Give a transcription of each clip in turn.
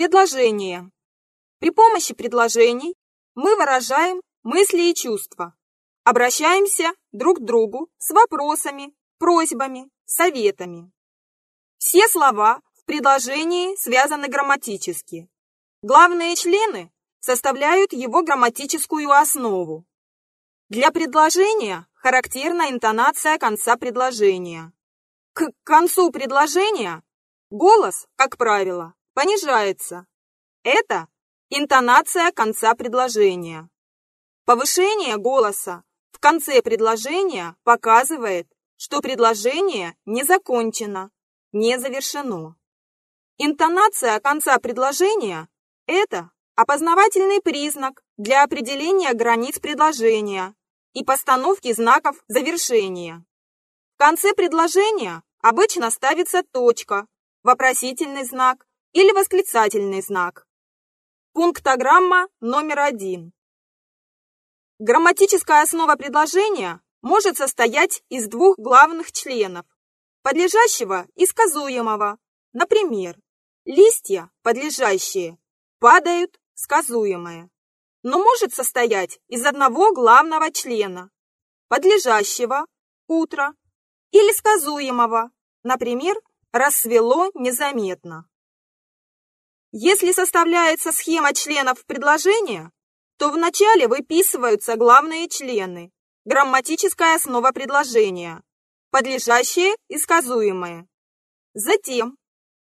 Предложение. При помощи предложений мы выражаем мысли и чувства. Обращаемся друг к другу с вопросами, просьбами, советами. Все слова в предложении связаны грамматически. Главные члены составляют его грамматическую основу. Для предложения характерна интонация конца предложения. К концу предложения голос, как правило, понижается. Это интонация конца предложения. Повышение голоса в конце предложения показывает, что предложение не закончено, не завершено. Интонация конца предложения – это опознавательный признак для определения границ предложения и постановки знаков завершения. В конце предложения обычно ставится точка, вопросительный знак или восклицательный знак. Пунктограмма номер один. Грамматическая основа предложения может состоять из двух главных членов – подлежащего и сказуемого. Например, листья, подлежащие, падают, сказуемые. Но может состоять из одного главного члена – подлежащего, утро, или сказуемого, например, рассвело незаметно. Если составляется схема членов предложения, то вначале выписываются главные члены, грамматическая основа предложения, подлежащее и сказуемое. Затем,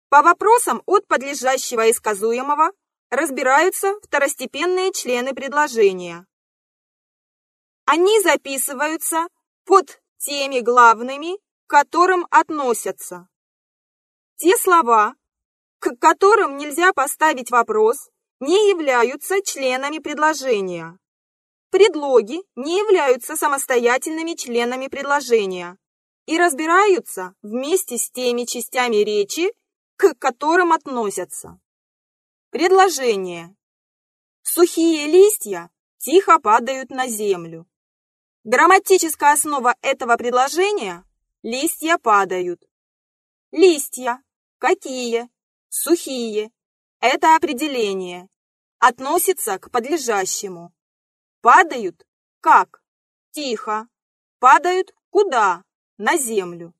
по вопросам от подлежащего и сказуемого разбираются второстепенные члены предложения. Они записываются под теми главными, к которым относятся. Те слова, к которым нельзя поставить вопрос, не являются членами предложения. Предлоги не являются самостоятельными членами предложения и разбираются вместе с теми частями речи, к которым относятся. Предложение. Сухие листья тихо падают на землю. Грамматическая основа этого предложения – листья падают. Листья. Какие? Сухие. Это определение. Относится к подлежащему. Падают как? Тихо. Падают куда? На землю.